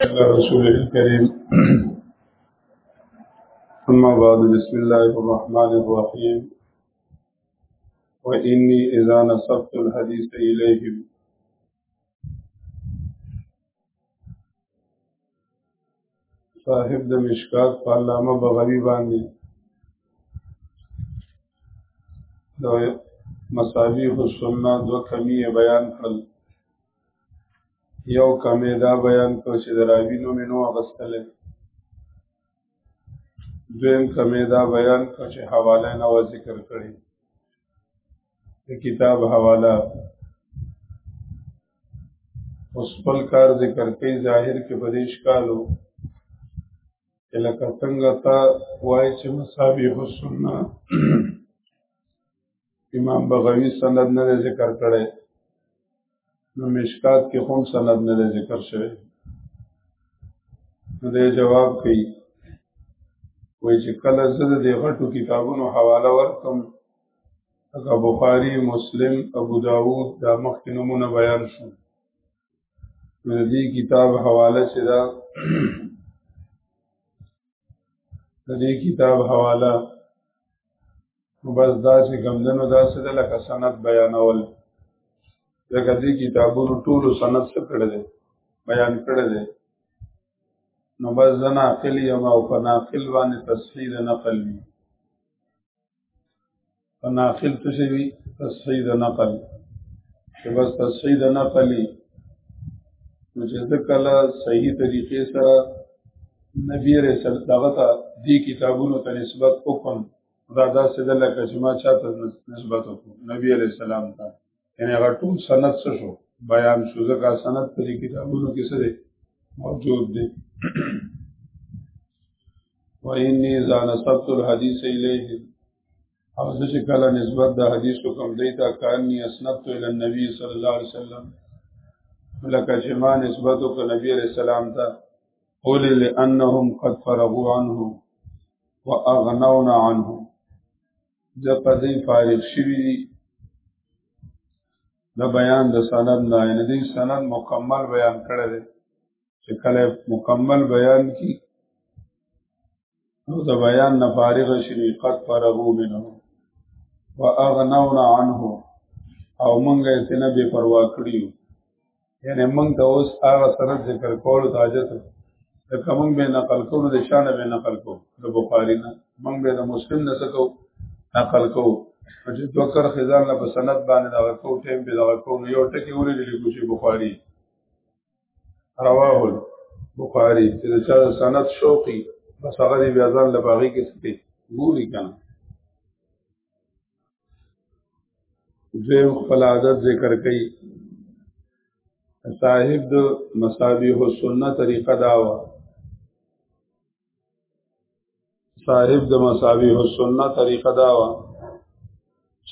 على رسوله الكريم أما بعد بسم الله الرحمن الرحيم وإني إذا نصبت الحديث إليهم صاحب د مشکات په علامه بغوی باندې د مصابيح السنه دو کمیه بیان کړل یو کمی دا بیان کو چې د راوی نوم نو اغستل دویم کمی دا بیان کو چې حواله نه ذکر کړي د کتاب حواله اوس خپل کار ذکر کوي ظاهر کې بدیش کالو لکه څنګه تا وای چې مصابيح السنه امام بغوی سند نه ذکر کړي نو مشکات کې هم سند نه ذکر شوی نو دې جواب کوي وای چې کله زه د غټو کتابونو حواله ورکم اګه بخاری مسلم ابو داود دا مخکې نمونه بیان شو د دې کتاب حواله چې دا د دې کتاب حواله بس دا چې ګمدنو دا څه ده لکه سند بیانول لکه دې کتابونو ټولو سند څه کړی دی بیان کړی دی نو بس زه ناقل یم او په ناقل باندې تصحیح د نقل وي په ناقل څه شي وي تصحیح د نقل چې بس تصحیح د نقلی نو چې ځکله صحیح طریقې سره نبی رسول دغه ته دی کتابونو ته نسبت وکم دا داسې د لکه چې ما چاته نسبت وکم نبی علیہ السلام ته یعنی هغه ټول سند څه شو بیان شو ځکه سند په دې کتابونو کې څه دی موجود دی وإني إذا نسبت الحديث إليه او زه چې کله نسبت د حدیث کوم دی تا کانی اسنبت الى النبي صلی الله علیه وسلم لکه چې ما نسبت کو نبی علیہ السلام ته قول لانهم قد فرغوا عنه واغنونا عنه د پدې فارغ شوی دی د بیان د سند نه نه دی سند مکمل بیان کړی دی چې کله مکمل بیان کی نو د بیان نه فارغ شوی قد فرغو منه واغنونا عنه او مونږه یې نه بے پروا کړیو یعنی موږ ته اوس هغه سند ذکر کولو ته حاجت ده کوم به نقل کولو د شان به نقل کو د بخاری نه موږ به د مسلم نه سکو نقل کو چې دوه کر خزان له سند باندې دا کو ټیم به دا کو یو ټکی ورې دي کو چې بخاری رواه بخاری چې د چا سند شوقي بس هغه بیا ځان لباغي کې سپي ګوري کنه دویم خپل عادت ذکر کړي صاحب د مصابيح السنه طریقه داوا صاحب د مصابيح السنه طریقه داوا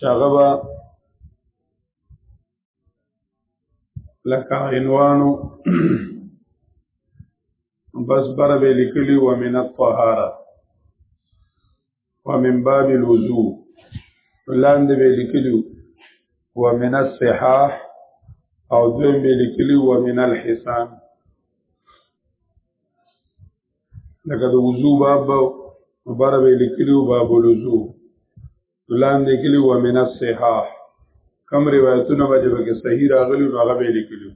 شغبا لکه عنوانو بس بر به لیکلی و من الطهاره ومن باب الوضوء لاندې به لیکلی و من الصحاح او دوی به لیکلی و من الحسان لکه د وضو باب بر به لیکلی و باب الوضوء دلان دی کلی و من الصحاح کم روایتونه باندې به صحیح راغلی نو هغه به لیکلی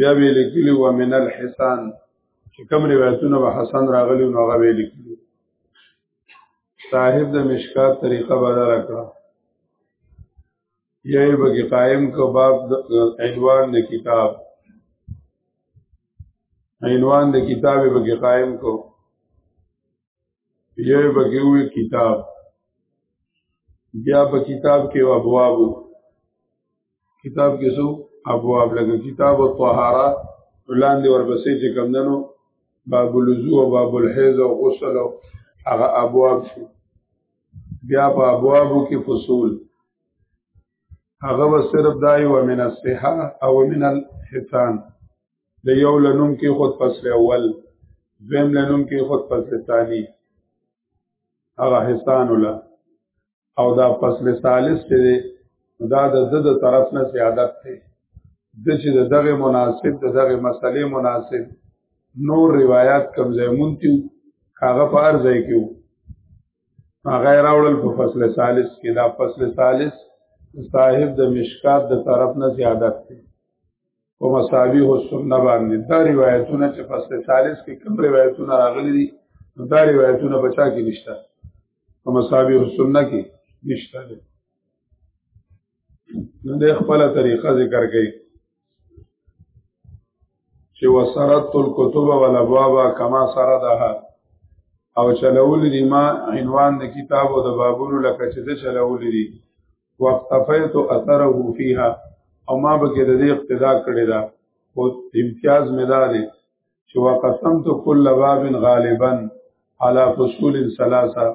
بیا به لیکلی و من الحسن چې کم روایتونه به حسن راغلی نو هغه به لیکلی صاحب د مشکات طریقه بدل کړه یې به قائم کو باب عنوان د کتاب عنوان د کتاب به قائم کو یو بګي وی کتاب بیا په کتاب کې ابواب کتاب کې سو ابواب لګي کتاب الطهاره وړاندې ورپسې چې کمندنو باب الوضو او باب الحیض او غسل او هغه ابواب شو بیا په ابوابو کې فصول هغه صرف دای و من الصحه او من الحسان د یو لنوم کې خود فصل اول دویم لنوم کې خود فصل ثانی هغه حسان الله او دا فصل ثالث چې دی دا د د د طرف نه زیادت دی د چې د دغه مناسب د دغه مسلې مناسب نور روایت کم ځای مونتیو هغه په هر ځای کې وو هغه راوړل په فصل ثالث کې دا فصل ثالث صاحب د مشکات د طرف نه زیادت دی په مصابيح السنه باندې دا روایتونه چې پس ته ثالث کې کوم روایتونه راغلي دي دا روایتونه بچا کې نشته په مصابيح السنه کې نشته دي نو د خپل طریقه ذکر کړي چې وسرت الكتب والابواب كما سردها او چلول دي ما عنوان د کتاب او د بابونو لکه چې د چلول دي واقتفیت اثره فیها او ما به کې د دې اقتدا کړی دا او امتیاز مې دا دی چې وقسمت کل باب غالبا على فصول ثلاثه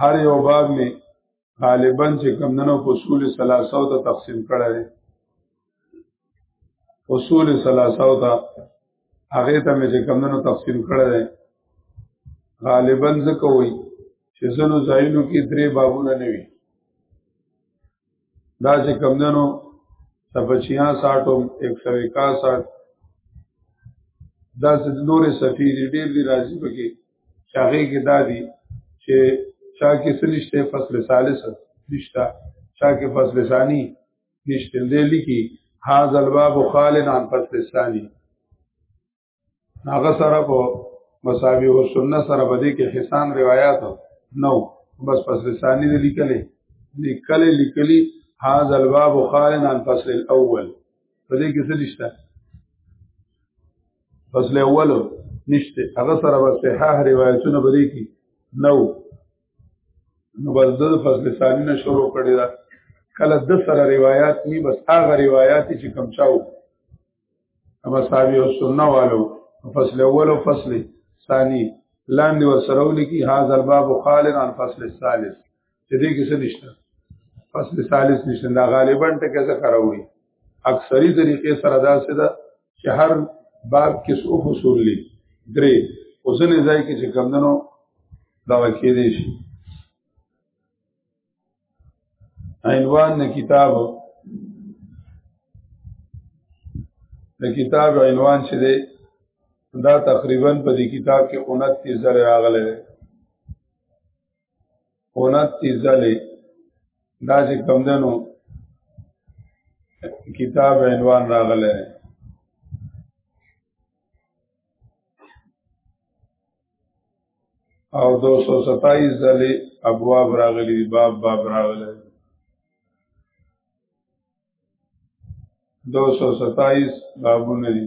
هر یو باب می غالبا چې کمندنو فصول ثلاثه ته تقسیم کړی اصول ثلاثه او دا هغه ته مې چې کمونو تقسیم کړی دی غالبا ځکه وایي چې ځینو ځایونو کې درې بابونه نه وي دا چې کمونو صفحه 66 او 161 دا چې نورې صفحې دي ډېر دي راځي پکې چې هغې کې دا دي چې چا کې څه نشته فصل ثالث نشته چا کې فصل ثانی نشتل دی لیکي هاذا الباب خالد عن فصل الثاني هغه سره په مساوی او سنت سره بده کې حسان روایت نو بس فصل الثاني دی لیکلې لیکلې لیکلې هاذا الباب خالد عن فصل الاول بده کې څه نشته فصل اول نشته هغه سره به صحاح روایتونه بده کې نو نو بس د فصل ثانی نه شروع کړی دا کله د سره روایت نی بس هغه روایت چې کم چاو اما صحابي او سنت والو فصل اول او فصل ثانی لاندې ورسره ولکی هاذ الباب خالد عن فصل الثالث چې دې کې څه نشته فصل ثالث نشته دا غالبا ټکه څه کاروي اکثری طریقې سره دا څه ده چې هر باب کې څو فصول لري درې اوسنې ځای کې چې کمندنو دا کې دي شي عنوان نه کتاب د کتاب عنوان چې دی دا تقریبا په دې کتاب کې 29 زره راغلی دی اونات تیزلی دا چې کم دنو کتاب عنوان راغلی دی او 227 ځلې ابواب راغلي باب باب راغلي 227 بابونه دي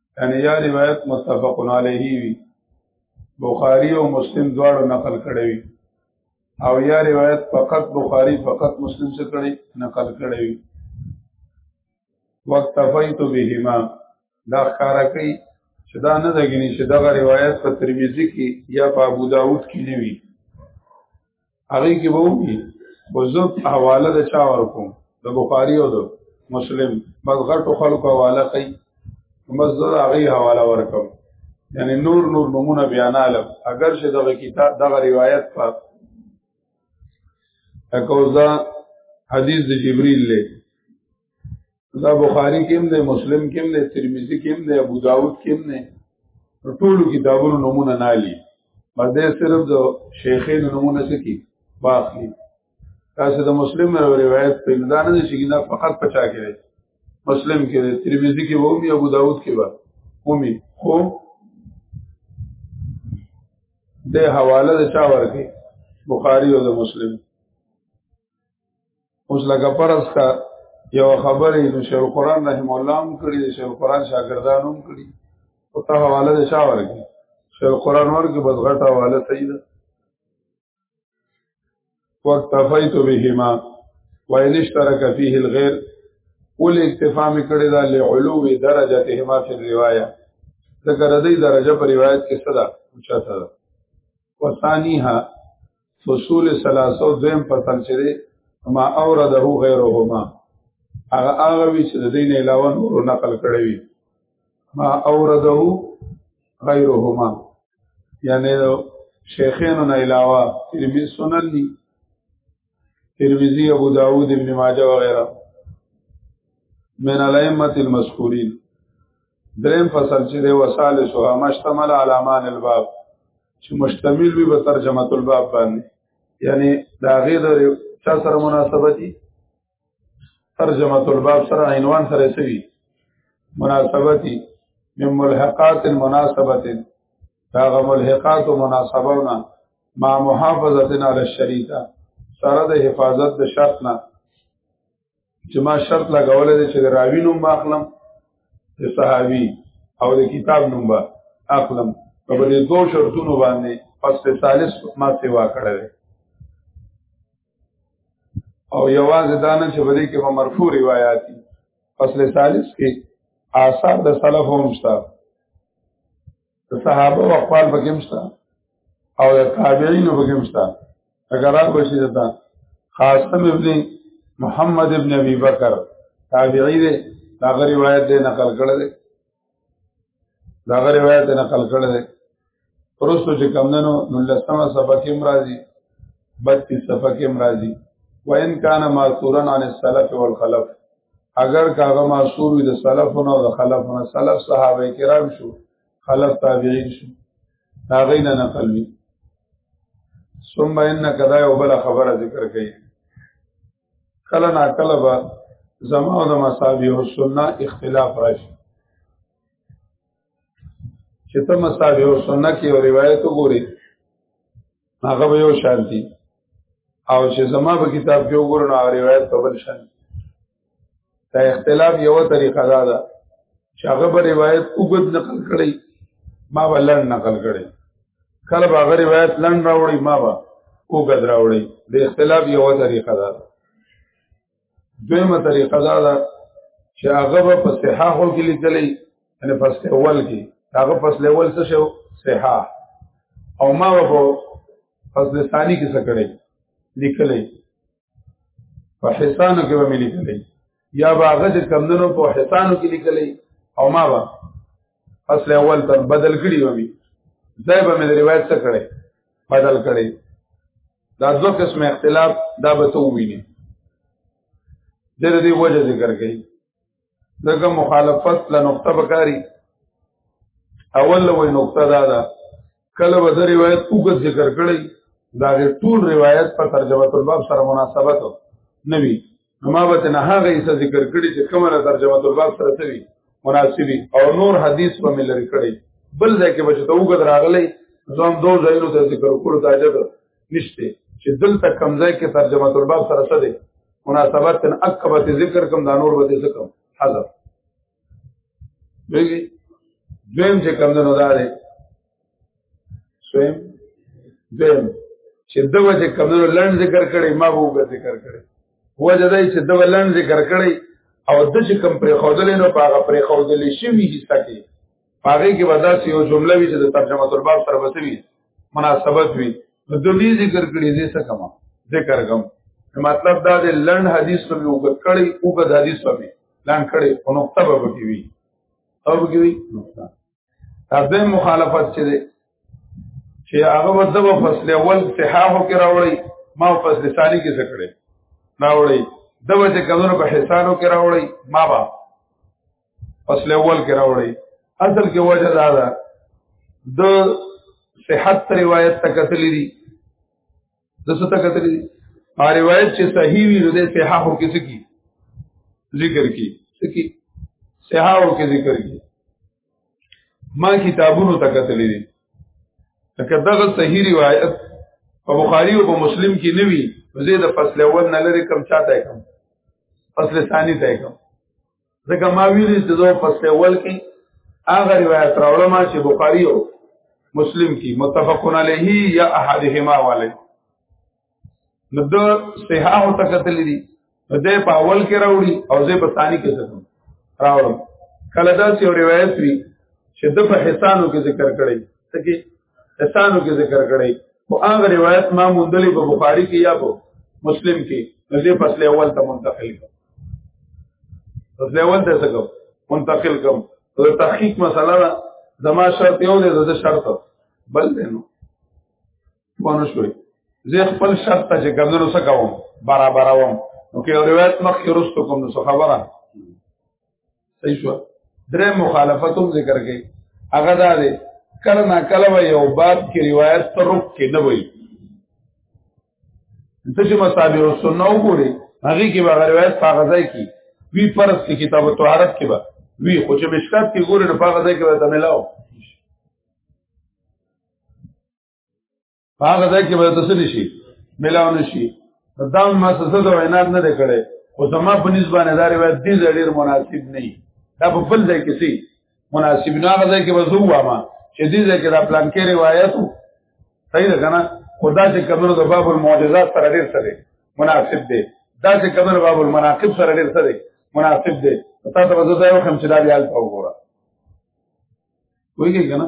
یعنی یا روایت متفق علیه وی بخاری او مسلم دواړو نقل کړی وی او یا روایت فقط بخاری فقط مسلم سے کړی نقل کړی وی واکتفیت بهما دا ښکارا کوي چې دا نه دګنی چې دا روایت په ترمذی کې یا په ابو داود کې نه وی هغه کې وو خو زه حواله د چا ورکوم د بخاری او د مسلم بس غټو خلکو حواله کوي مزه هغه حواله ورکوم یعنی نور نور نمونه بیان علم اگر چې دغه کتاب دغه روایت په اکوزا حدیث د جبرئیل له دا بخاری کې هم دی مسلم کې هم دی ترمذی کې هم دی ابو داود کې هم دی ټول کتابونو نمونه نه لې باندې صرف د شیخین نمونه سکی باقی تاسو د مسلم روایت په امدان نه شي نه فقط پچا کې مسلم کې ترمذی کې وو ابو داود کې وو اومي خو د حواله د چا ورکه بخاری او د مسلم اوس لکه پرس کا یو خبرې نو شیخ القرآن رحم الله هم کړی دی شیخ القرآن شاګردان هم کړی او ته حواله د شاه ورګي شیخ القرآن ورګي بس غټه حواله صحیح ده وقت تفیت بهما وان اشترك فيه الغير ول اکتفا می کړی دا لعلو درجتهما فی الروايه ذکر دې درجه پر روایت کې صدا اوچا صدا وثانیها فصول ثلاثه دویم فصل چې ما اورده غیرهما هغه هغه وی چې د دین علاوه نور نقل کړی وي ما اورده غیرهما یعنی شیخین نه علاوه ترمذی سنن دی ترمذی ابو داود ابن ماجه وغیرہ من الائمه المذکورین دریم فصل چې دی وسال شو مشتمل علامان الباب چې مشتمل وي په ترجمه الباب باندې یعنی دا غي د چا سره مناسبتي ترجمه الباب سره عنوان سره سوي مناسبتي من ملحقات المناسبه دا غ ملحقات او مناسبونه مع محافظتنا على الشريعه سره د حفاظت د شرط نه چې ما شرط لګولې ده چې راوی نوم اخلم د صحابي او د کتاب نوم به اخلم په دې دوه شرطونو باندې پس په ثالث ما سیوا کړی دی او یوازې دا نه چې بده کې په مرفوع روایت دي فصل ثالث کې آثار د سلف هم شته د صحابه او اقوال پکې مشته او د تابعین پکې مشته اگر راغ بشي دتا قاسم ابن محمد ابن ابي بکر تابعی دی دا روایت دی نقل کړی دی دا روایت دی نقل کړی دی پرستو چې کم دنو نلسمه سبا کې مرادي 32 صفحه کې مرادي وان کان ماثورا عن السلف والخلف اگر کاغه معصوم د سلفونو او د خلفونو سلف صحابه کرام شو خلف تابعین شو هغه نه نقل وی ثم ان کدا یو بل خبره ذکر کړي کله نا کله به زما او د مصابيح السنه اختلاف راشي چې ته مصاب یو سنت کې او روایت وګوري هغه به یو شانتي او چې زما په کتاب کې وګورم او روایت په بل شان دا اختلاف یو طریقه دا ده چې هغه به روایت وګد نقل کړي ما به لړ نقل کړي کله به هغه روایت لړ راوړي ما به وګد راوړي د اختلاف یو طریقه ده دویمه طریقه دا ده چې هغه په صحاحو کې لیکلې ان فصل اول کې هغه فصل اول څه شو صحاح او ما په فصل ثانی کې څه کړې لیکلې په حسانو کې به لیکلې یا باغه چې کمندونو په حسانو کې لیکلې او ما به فصل اول تر بدل کړی ومي ځای به مې روایت څه کړې بدل کړې دا دو قسم اختلاف دا به تو ویني د دې وجه ذکر کړي دغه مخالفت له نقطه بکاری اول وې نقطه دا ده کله به د روایت وګت ذکر کړي دا ټول روایت په ترجمه الباب سره مناسبت نه وي ما به نه هغه ایسه ذکر کړی چې کومه ترجمه تل باب سره سوي مناسبي او نور حدیث په ملر کړی بل ځای کې بچته وګد راغلی زم دو ځایونو ته ذکر کړو ته اجازه نشته چې دلته کم ځای کې ترجمه تل باب سره سره مناسبت تن اکبت ذکر کم دا نور به ذکر حذف لګي دویم چې کم نه دا دی سویم دویم چې دغه چې کم نه لړن ذکر کړي ما وو ذکر کړي هو جدای چې دغه لړن ذکر کړي او د چې کم پر خودلې نو پاغه پر خودلې شي وی حصہ کې پاغه کې ودا سی یو جمله وی چې د ترجمه تر باب سره وسوي مناسبت وی نو د دې ذکر کړي دې څه کما ذکر کوم مطلب دا د لړن حدیث په یو کړي او په حدیث په پلان کړي په نقطه به کې وي او به کې وي نقطه تاسو مخالفت چې دي چې هغه ورته په فصل اول صحاحو کې راوړي ما په فصل ثاني کې څه کړي راوړي دغه چې کمونو په حسانو کې راوړي ما با فصل اول کې راوړي اصل کې وجه دا ده د صحت روایت تکتلې دي د څه ته کتل دي ا روایت چې صحیح وي نو د صحاح او کسی کی ذکر کی سکی صحاح او کی ذکر کی ما کتابونو ته کتل دي لکه دغه صحیح روایت په بخاری او په مسلم کې نه وی زید فصل اول نه لري کم چاته کم فصل ثانی ته کم ځکه ما ویلي چې زه په سیول کې هغه روایت راوړم چې بخاری او مسلم کې متفقون علیه یا احدهما والے نو د صحاح او تکتل دي زه په اول کې راوړي او زه په ثاني کې څه راوړم کله دا چې روایت وی چې د په حسانو کې ذکر کړی تکي احسانو کې ذکر کړی او هغه روایت ما مندلې په بخاری کې یا په مسلم کې نزه فصل اول ته منتقل کړ فصل اول ته څه کوم منتقل کوم او تحقیق مسله ده زما شرط یو دی زده شرط بل دی نو پونه شوي زه خپل شرط ته چې ګمنو څه کوم برابروم نو کې روایت مخکې رسټو کوم نو خبره صحیح شو درې مخالفت هم ذکر کړي هغه دا دی کله نا کله یو باب کې روایت ته رک کې نه وي ته چې مصابيح السنه وګوري هغه کې به روایت هغه ځای کې وی فرض کې کتاب طهارت کې به وی خو چې مشکات کې ګوري نو هغه ځای کې به تملاو هغه ځای کې به تاسو نشي ملاو نشي دا ما سزا د وینات نه کړي او زما په نسبت نه دا روایت دې ډېر مناسب نه دی دا په بل ځای کې سي مناسب نه هغه ځای کې به زو واما چې دې ځای کې دا پلان کې روایت صحیح ده کنه خدا چې کمنو د باب المعجزات سره ډېر سره مناسب دی دا چې کمنو باب المناقب سره ډېر سره مناسب دی تاسو به زه دا یو خم چې دا بیا تاسو وګورئ وایي کنه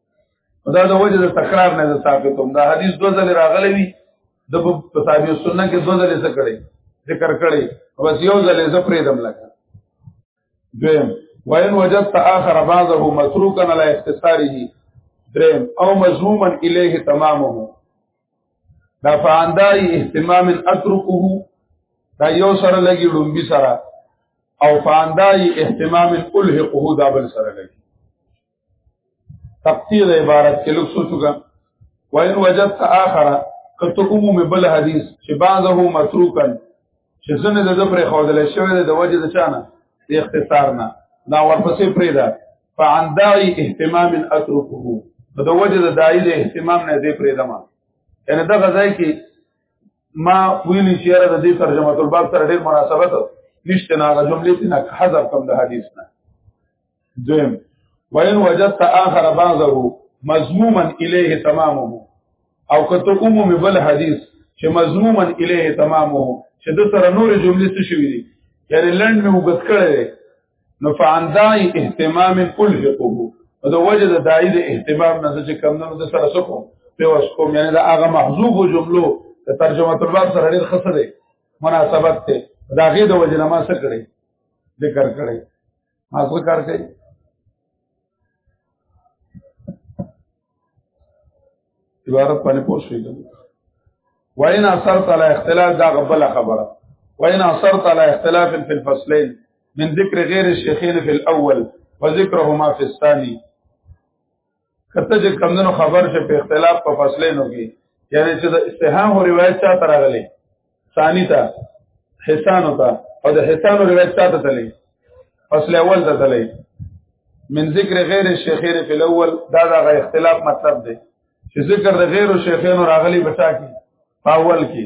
دا د وجه د تکرار نه ثابت هم دا حدیث دوه ځله راغلی وي د په صاحب سنت کې دوه ځله ذکر کړي ذکر کړي بس یو ځله زه پرې دم لګا دویم وین وجدت اخر بعضه متروکا على اختصاره دریم او مضموما الیه تمامه دا فاندای اهتمام اترکه دا یو سره لګي ډومبي سره او فاندای اهتمام الحقه دا بل سره لګي تفسیر عبارت کې لږ سوچوګا وان وجدت اخر کته عموم بل حدیث چې بعضه متروکا چې زنه د پر خودل شوی د وجه د چانه د اختصار نه دا ورپسې پریدا فعن داعی اهتمام اترکه د وجه د داعی د اهتمام نه دې پریدا ما یعنی دا غځای کې ما ویلی چې را د دې ترجمه تل باب سره ډېر مناسبت نشته نه جملې نه حذف کوم د حدیث نه دویم وین وجدت آخر بعضه مضموما الیه تمامه او کته عموم بل حدیث چې مضموما الیه تمامه چې د سره نور جملې څه شوې دي یعنی لند مې وګت کړي نو فاندای اهتمام الحقه او د وجه د دای د اهتمام نه چې کم نه د سره سکو په وس کوم یعنی دا هغه محذوب جملو د ترجمه الباب سره ډیر خسته دی مناسبت ته دا غي د وجه ما سره کړی ذکر کړی حاصل کار کوي عبارت باندې پوه شئ وین اثر تعالی اختلاف دا غبل خبره وین اثر تعالی اختلاف فی الفصلین من ذکر غیر الشیخین فی الاول وذکرهما فی الثانی کته چې کمندونو خبر شه په اختلاف په فصلینو کې یعنی چې د استهام او روایت چا ترغلي ثانی ته حسان ته او د حسان او روایت چا ته تللی فصل اول ته تللی من ذکر غیر الشیخین فی الاول دا دا غی اختلاف مطلب دی چې ذکر د غیر الشیخین راغلی بچا کی اول کی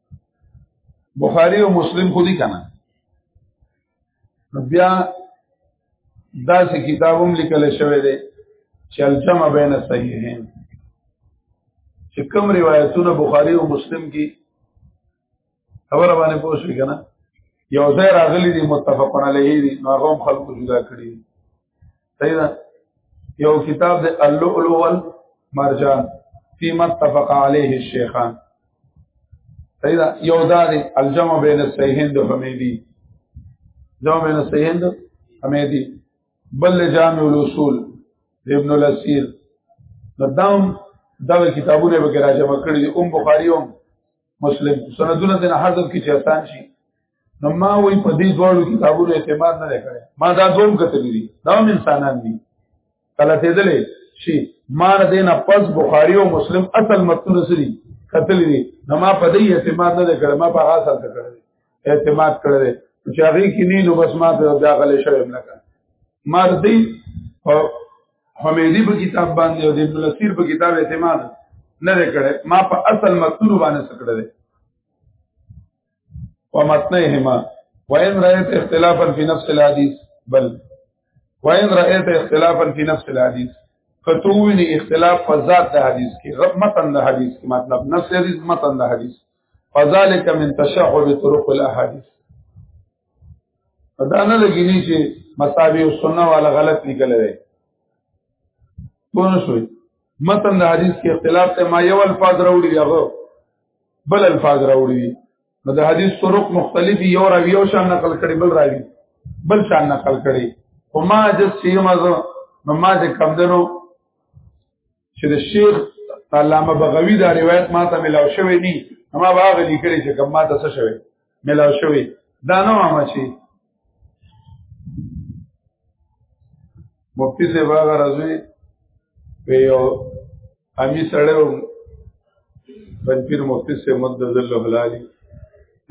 بخاری او مسلم خو دي کنه بیا داسې کتابوم لیکل شوی دی چې الجمع بین الصحیحین چې کوم روایتونه بخاری او مسلم کې خبره باندې پوه شئ کنه یو ځای راغلي دي متفقون علیه دي نو هغه خلکو جدا کړی صحیح ده یو کتاب د اللؤلؤ والمرجان فيما اتفق عليه الشيخان صحیح ده یو دا دی الجمع بین الصحیحین د حمیدی جمع بین الصحیحین د حمیدی بل جامع الاصول ابن الاسیر دام دا کتابونه به راځم کړی اوم بخاری اوم مسلم سندونه د حذف کې چې آسان شي نو ما وی په دې ډول کتابونو اعتماد نه کړی ما دا دوم کتلی دي دا هم انسانان دي کله ته دلې شي ما نه دینه پس بخاری او مسلم اصل متن سری کتلی دي نو ما په دې اعتماد نه کړی ما په اصل ته کړی اعتماد کړی چې هغه کې نه نو بس ما ته دا غلې شوی نه کړ ما دې حمیدی په کتاب باندې او د ابن الاسیر په کتاب اعتماد نه کړي ما په اصل متن باندې سکړه دي ومتنهما وان رايت اختلافا في نفس الحديث بل وان رايت اختلافا في نفس الحديث فتووني اختلاف په ذات د حدیث کې متن د حدیث کې مطلب نفس حدیث متن د حدیث فذلك من تشعب طرق الاحاديث دا نه لګینی چې مساوی او سنت والا غلط لیکل وی پونه شوی متن د حدیث کې اختلاف ته ما یو الفاظ راوړي هغه بل الفاظ راوړي نو د حدیث طرق مختلفي یو راوی یو شان نقل کړي بل راوی بل شان نقل کړي او ما جس چې مزه ما چې کم دنو چې د شیخ علامه بغوی دا روایت ما ته ملاو شوی دی ما باغ لیکلی چې کوم ما ته څه شوی ملاو شوی دا نه ما چې مفتی سے باغ رضوی په یو امی سره بنپیر مفتی سے مد ذل هلالی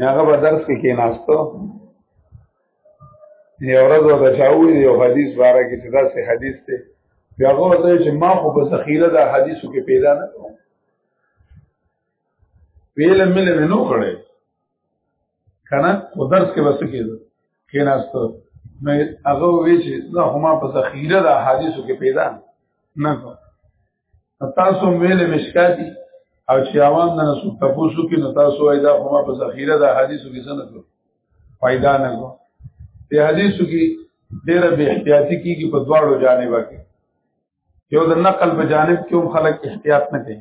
هغه به درس کې کېناستو یو ورځ ودا چاوي یو حدیث باره کې چې دا سه حدیث ته بیا غوړ ته چې ما خو په ذخیره دا حدیثو کې پیدا نه کوم ویل مل مې نو کړې کنه خو درس کې وسو کېده کیناستو نو هغه وی چې دا هما په ذخیره دا حدیثو کې پیدا نه کوم تاسو ویلې مشکاتی او چې عوام نه نسو تاسو کې نو تاسو ایدا خو ما په ذخیره د حدیثو کې څه نه کو پیدا نه کو په حدیثو کې ډېر به احتیاطي کیږي په دواړو جانب کې یو د نقل په جانب کې هم خلک احتیاط نه کوي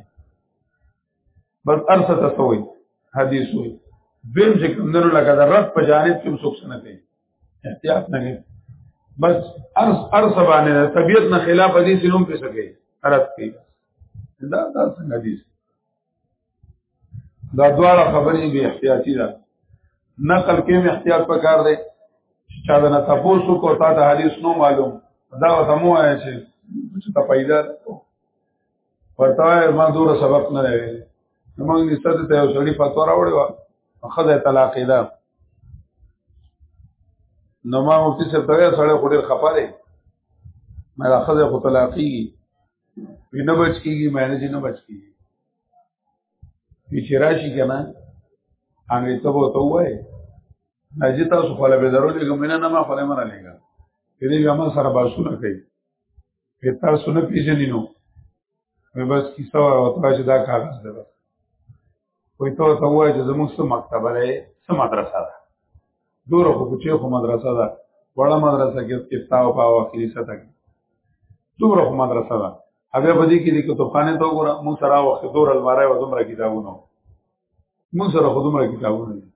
بس ارسه تسوي حدیث وي دیم چې کمندونو لکه د رب په جانب کې څوک نه کوي احتیاط نه کوي بس ارس ارس باندې طبیعت نه خلاف حدیث نوم په سکے رد کوي دا دا څنګه حدیث دا دواړه خبرې به احتیاطي ده نقل کې مې احتیاط پکار دی چې چا دا نه تاسو کو تا ته حدیث نو معلوم دا وته مو آیا چې څه ته پیدا پټای ما دور سبق نه ویل موږ نسبت ته یو سړی فتوا راوړی و خدای طلاق ده نو ما مفتی صاحب ته ویل سړی خو ډیر خپه دی ما دا خدای خو طلاقي وینه بچ کیږي معنی چې نه بچ کیږي چې راشي کنه هغه ته وو ته وای نجی تاسو خپل به ضروري کوم نه ما خپل منه لګا دې بیا ما سره باسونه کوي که تاسو نه پیژنې نو مې بس کیسه ورته چې دا کاغذ ده بس وای ته ته وای چې زموږ څه مکتبه ده څه مدرسه ده دور خو کوچې خو مدرسه ده وړه مدرسه کې کتاب او پاو کلیسه تک دور خو مدرسه ده هغه بدی کې د کتابخانه ته وګوره مو سره وخت دور الماره و دومره کتابونه موږ سره خو دومره کتابونه دي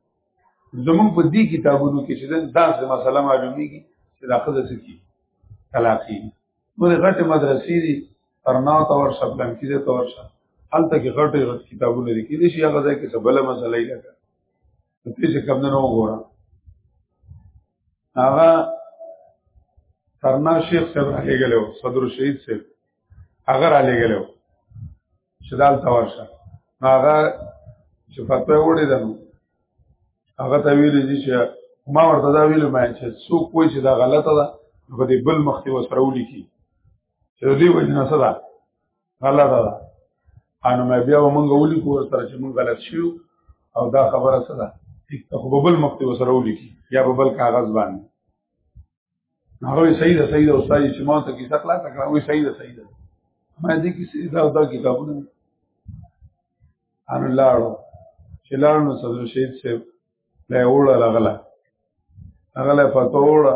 زمونږ په دې کتابونو کې چې دا څه مسله معلومیږي چې دا خزه څه کی طلاقي نو د غټه مدرسې دي ترنا تور شپلن کې دي تور شه هلته کې غټه غټ کتابونه دي کې دي چې هغه ځای کې څه بل مسله یې لګا په دې څه کم نه نو ګورم هغه ترنا شیخ صاحب راغلی صدر شهید صاحب هغه را لګلو چې دال تورشه هغه چې فتوا وړي دنو هغه ته ویل دي چې ما ورته دا ویل ما چې څوک وایي چې دا غلطه ده په دې بل مخ ته وسره ولیکي چې دې وجه نه صدا غلطه ده انو مې بیا ومنګ ولیکو سره چې مونږ غلط شو او دا خبره صدا ټیک ته په بل مخ ته وسره ولیکي یا په بل کاغذ باندې هغه صحیح ده صحیح ده استاد چې ما ته کیسه کلا تا کړه وې صحیح ده صحیح ده ما دې کیسه دا دا کتابونه ان لاړو چې لاړو نو صدر شهید سے له وړه لغلا هغه له پته وړه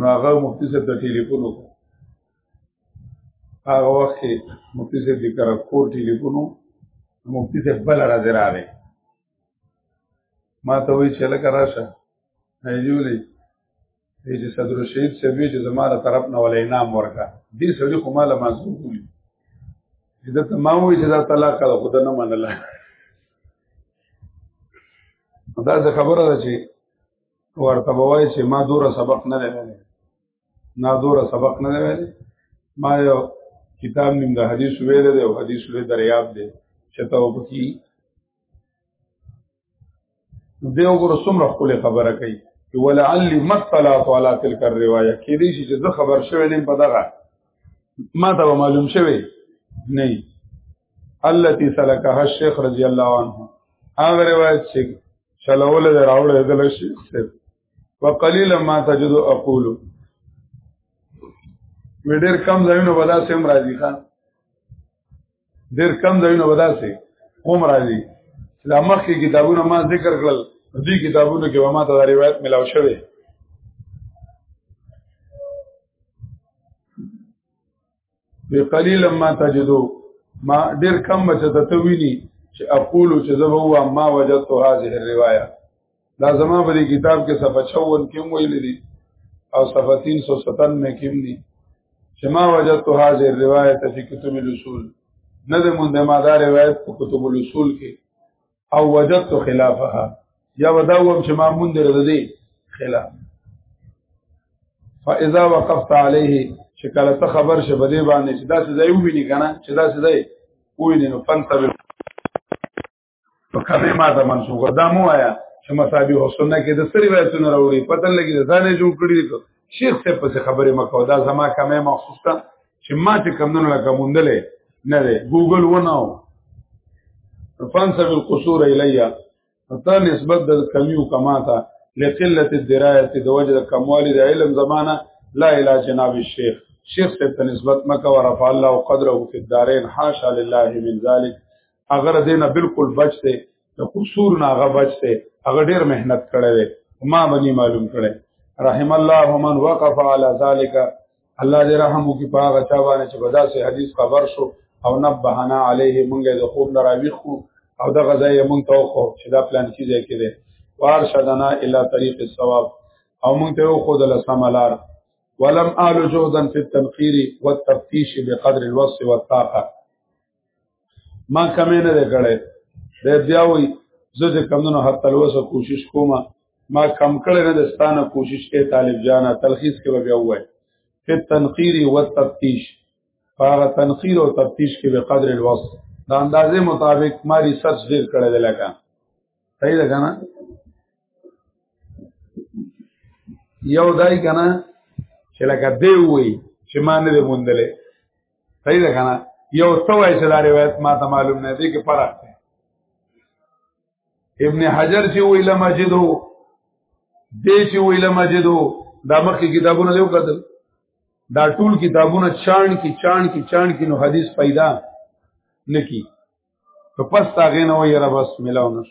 نو هغه مفتی صاحب ته ټلیفون وکړ هغه وخت مفتی صاحب د کرکور ټلیفون مفتی صاحب بل راځي راغی ما ته وی چې لکه راشه ایجولی چې صدر الشهید سبي چې زماره طرف نه ولې نام ورکا دې سړي خو مال مازو کولی دا تمام وی چې دا طلاق کړه خو نه منله دا څه خبره ده چې ورته وای چې ما دوره سبق نه دی ویلی نا دوره سبق نه دی ویلی ما یو کتاب نیم د حدیث ویل دی او حدیث له دریاب دی چې ته وبکی دیو ګور سمره خپل خبره کوي چې ولعلی مطلعت علی تلک الروايه کې دې چې زه خبر شوی نیم په دغه ما ته معلوم شوی نه التي سلكها الشيخ رضی الله عنه هغه روایت چې چلول دې راوړل دل شیخ ته وقليلا ما تجد اقول وډیر کم ځایونه ودا سم راځي خان ډیر کم ځایونه وداسي قوم راځي چې د مخکې کتابونه ما ذکر کړل دې کتابونو کې ما ته روایت ملاو شوه به قلیل ما تجدو ما ډیر کم بچته ته ویني چې اقول چې زه هو ما وجدت هذه الروايه دا زما په دې کتاب کې صفحه 54 کې ویل دي او صفحه 397 کې دي چې ما وجدت هذه الروايه في كتب الاصول نه د مونږه ما دا روایت په کتب الاصول کې او وجدت خلافها یا وداوم چې ما مونږ درځي خلاف فاذا وقفت عليه چې کله ته خبر شې بده باندې چې دا څه ځای ویني کنه چې دا څه ځای ویني نو فنتبه په کمه ما ته منسوخ دا مو آیا چې مصابيح السنه کې د سری روایتونه راوړي پته لګي دا نه جوړ کړی شیخ ته پس خبرې مکو دا زما کمه مخصوص ده چې ما چې کمندونو لکه مونډلې نه دی ګوګل وناو فانسب القصور الیا ته نسبت د کمیو کما ته لقلت الدرايه د وجه کموالی د علم زمانہ لا اله جناب الشیخ شیخ ته نسبت مکه ورفع الله قدره فی الدارین حاشا لله من ذلک هغه دینه بالکل بچ دی د قصور نه هغه بچ دی هغه ډیر مهنت کړی دی ما باندې معلوم کړی رحم الله من وقف على ذلك الله دې رحم وکي په هغه چا باندې چې په داسې حدیث خبر شو او نبهنا عليه مونږه د خوب نه راويخ کو او د غزا یې مونږ ته خو چې دا پلان کی ځای کې دی وار شدنا الی طریق الثواب او مونږ ته خو د لسملار ولم آل جهدا في التنقير والتفتيش بقدر الوصف والطاقه ما کمې نه دی کړی دی بیا وی زه چې کمونو حتی تلوسه کوشش کوم ما کم کړی نه د ستانه کوشش کې طالب جانا تلخیص کې بیا وای په تنقیری و تفتیش هغه تنقیر او تفتیش کې به قدر الوصف د اندازې مطابق ما ریسرچ ډیر کړی دی لکه صحیح ده کنه یو دای کنه چې لکه دی وای چې ما نه دی موندلې صحیح ده کنه یو څه وایي چې دا روایت ما ته معلوم نه دی کې فرق دی ابن حجر چې ویله مجدو دې چې ویله مجدو دا مخکې کتابونه دی وکړل دا ټول کتابونه چاڼ کی چاڼ کی چاڼ کی نو حدیث پیدا نکی تو پس تاغه نه وای را بس ملاو نش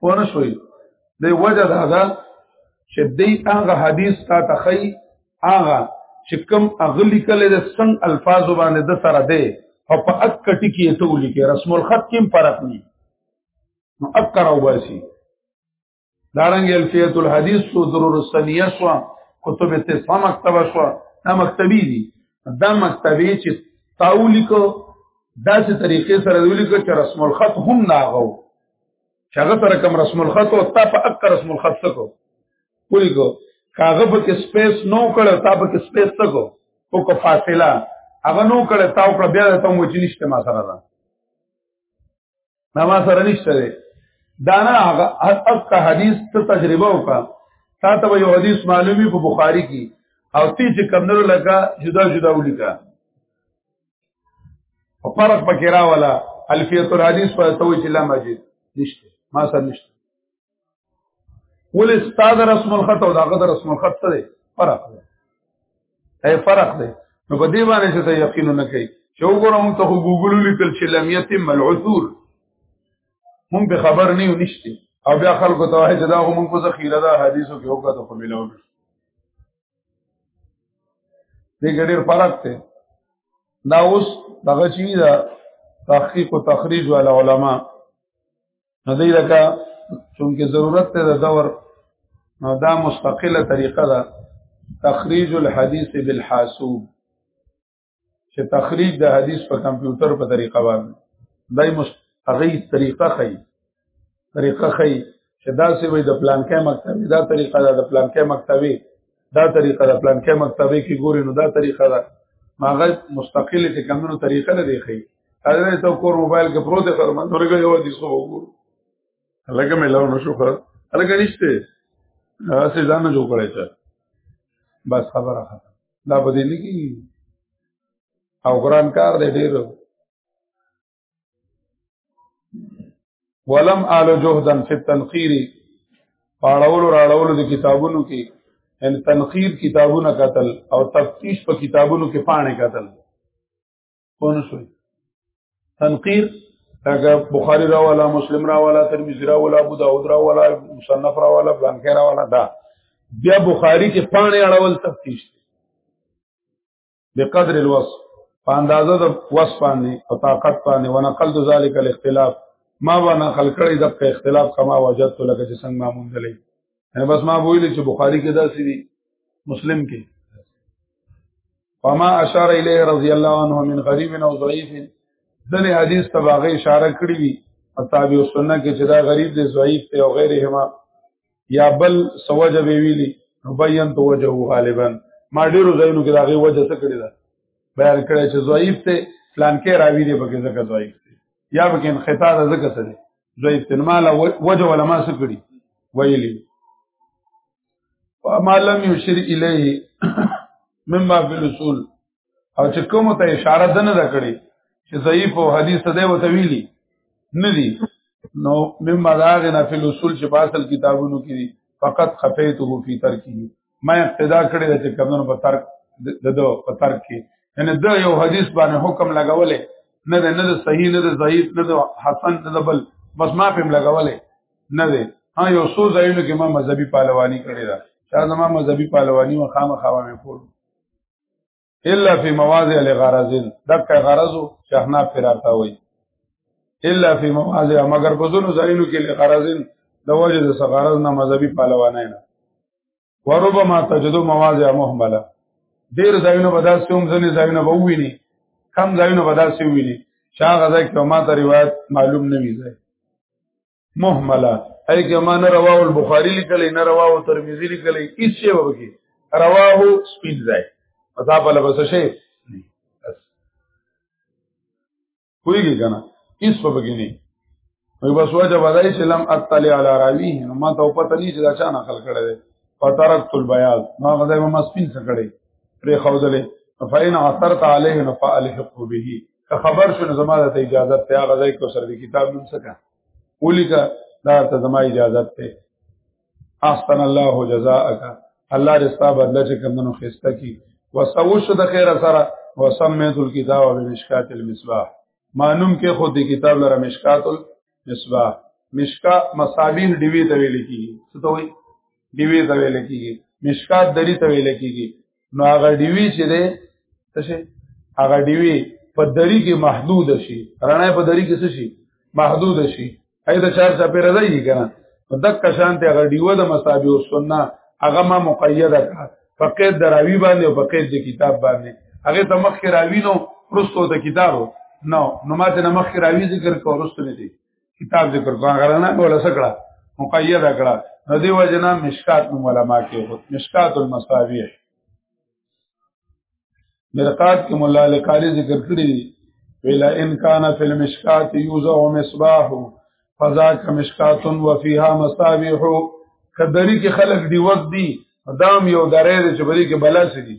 پونه شوي د وجه دا ده چې دې هغه حدیث تا تخی هغه چې کوم اغلی کله د سن الفاظ باندې د سره دی او په اک کټی کې ته ولیکي رسم الخط کې فرق نه نو اکر او باسي دارنګ الفیت الحدیث سو ضرور السنیه سو کتب تسع مکتبه سو دا مکتبی دي دا مکتبه چې تاو لیکو داسې طریقې سره ولیکو چې رسم الخط هم ناغو چې هغه سره کوم رسم الخط او تا په اکثر رسم الخط سکو ولیکو کاغه په کې سپیس نو کړو تا په کې سپیس تکو او کو فاصله هغه نو کړو تا او بیا ته مو چې نشته ما سره ده دا ما سره نشته دی دا نه هغه اصل حدیث ته تجربه وکا تا ته یو حدیث معلومی په بخاری کې او تی چې کمنلو لکه جدا جدا ولیکا او فرق پکې راولا الفیت الحدیث په توې چې لا مجید نشته ما سره نشته ول استاد رسم الخط او داغه رسم الخط څه دی فرق دی اي فرق دی نو په دې باندې چې ته یقین نه کوي چې وګورم ته ګوګل لیکل چې لم یتم العثور مونږ به خبر نه یو نشته او بیا خلکو ته وایي چې دا هم کو ذخیره ده حدیثو کې هوګه ته ملاو دي دې ګډیر فرق ته دا اوس دغه چی دا تحقیق او تخریج ول علماء نو دی لکه چونکه ضرورت ته د دور نو دا مستقله طریقه ده تخریج الحديث بالحاسوب چې تخریج د حدیث په کمپیوټر په طریقه باندې دای مستغی طریقه خي طریقه خي چې دا څه وي د پلان کې مکتب دا طریقه ده د پلان کې مکتبي دا طریقه ده پلان کې مکتبه کې ګوري نو دا طریقه ده ماغه مستقله چې کمونو طریقه نه دی خي اذن ته کور موبایل کې پروت خر من ورګه یو دي سو وګور لکه مې لاو نشو خر لکه نشته اسې ځان جوړ کړی ته بس خبره خبره دا بدې نه کی او ګران کار دی ډیر ولم آل جهدا فی التنقیر پاړولو راړولو د کتابونو کې ان تنقیر کتابونه قتل او تفتیش په کتابونو کې پانه قتل پونه شوی تنقیر هغه بخاری را والا مسلم را والا ترمذی را والا ابو داود را والا مصنف را والا بلانکه را والا دا بیا بخاری کې پانه اړول تفتیش بقدر الوصف په اندازه د وصف باندې او طاقت باندې ونقل د ذالک الاختلاف ما به نقل کړی د اختلاف کما وجدت لکه چې څنګه ما مونږ لې یعنی بس ما ویل چې بخاری کې دا سری مسلم کې فما اشار الیه رضی الله عنه من غریب او ضعیف دنه حدیث تباغه اشاره کړی وی او تابع سنت کې چې دا غریب دی ضعیف دی او غیرهما یا بل سوجه به ویلی نو بیان تو وجه غالبا ما ډیرو ځایونو کې دا غي وجه څه کړی دا بیان کړی چې ضعیف ته پلان کې راوی دی بګه زکه ضعیف دی یا بګه انقطاع ده زکه څه دی ضعیف تن مال وجه ولا ما څه کړی ویلی وما لم يشر الیه مما بالاصول او چې کوم ته اشاره ده نه کړی چې ضعیف او حدیث ده وته ویلي نه دي نو مما داغنا فی الاصول چې باصل کتابونو کې دي فقط خفیته فی ترکه ما اقتدا کړی چې کمنو په ترک ددو په ترک کې یعنی دا یو حدیث باندې حکم لګولې نه ده نه ده صحیح نه ده ضعیف نه ده حسن نه ده بل بس ما په لګولې نه ده ها یو څو ځایونو کې ما مذهبي پهلوانی کړی دا چا زما مذهبي پهلوانی و خامخا مې کول الا فی مواضع لغرضن دک غرضو شهنا فراتا وای الا فی مواضع مگر په زونو ځایونو کې لغرضن د وجه د سغرض نه مذهبي پهلوانه نه وربما تجدو مواضع مهمله ډیر ځایونه به داسې هم ځنې ځایونه به وویني کم ځایونه به داسې وویني شاه غزا کې ما ته روایت معلوم نه وي ځای مهمله اي کما نه رواه البخاري لیکلی نه رواه ترمذي لیکلی هیڅ شی وبګي رواه سپین ځای ادا په لبس شي کویږي کنه هیڅ وبګي نه نو بس وجه بدای چې لم اطلع علی راوی نو ما ته پته نه چې دا چا نقل کړی دی فترکت البیاض ما غځای ما سپین څه کړی پرې خوځلې فاین اثرت علیه نفع الحق به که خبر شنه زما ته اجازه ته هغه ځای کو سره د کتاب نوم څه کا ولیکا دا ته زما اجازه ته احسن الله جزاءک الله رستا بدل چې کمنو خسته کی وسوش د خیر سره وسمیت الكتاب بمشکات المصباح مانوم کې خود د کتاب لره مشکات المصباح مشکا مصابیح دیوی ته ویل کیږي څه ته وایي دیوی ته ویل کیږي مشکات دری ته ویل کیږي نو هغه ډیوی چې ده څه هغه ډیوی په دری کې محدود شي رڼا په دری کې څه شي محدود شي اې دا چار چا پیره دی کنه دک شانته هغه ډیوه د مصابي او سنت هغه ما مقیده کړه په قید دراوی باندې او په قید د کتاب باندې هغه ته مخ کې راوی نو پرستو ته کتابو نو نو ماته نه مخ کې راوی ذکر کو ورستو نه دي کتاب ذکر کوه غرانه ولا سکړه مقید کړه نو دی وجنا مشکات نو علماء کې هو مشکات المصابيح مرقات کې مولا لقاری ذکر کړی دی ویلا ان کان فی المشکات یوزع مصباح فذاک مشکات وفيها مصابيح کدری کې خلق دی وقت دی دام یو درې چې بری کې بلا سړي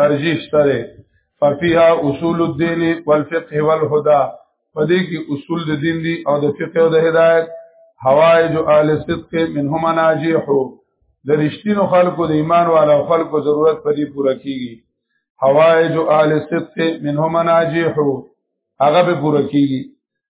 ترجیح شته ففيها اصول الدين والفقه والهدى پدې کې اصول د دین دي او د فقه او د هدایت حوائج اهل صدق منهم ناجح د رښتینو خلکو د ایمان والا خلکو ضرورت پدې پوره کیږي حوائج اهل صدق منهم ناجح هغه به پوره کیږي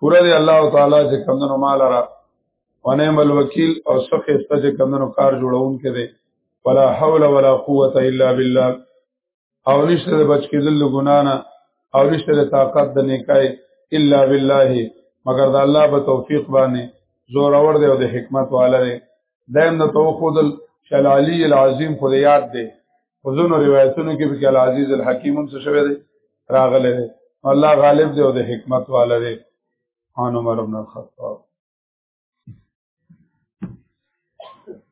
پورا دی الله تعالی چې کمندونو مال را ونعم الوکیل او سخه است چې کمندونو کار جوړون کې دی ولا حول ولا قوت الا بالله او نشته د بچ کېدل د ګنا نه او نشته د طاقت د نیکای الا بالله مگر د الله په توفیق باندې زور اور دی او د حکمت والا دی دایم د توخذل شل علی العظیم خو یاد دی وزونو روایتونو کې به العزیز الحکیم هم څه شوی دی راغلی دی الله غالب دی او د حکمت والا دی عن عمر بن الخطاب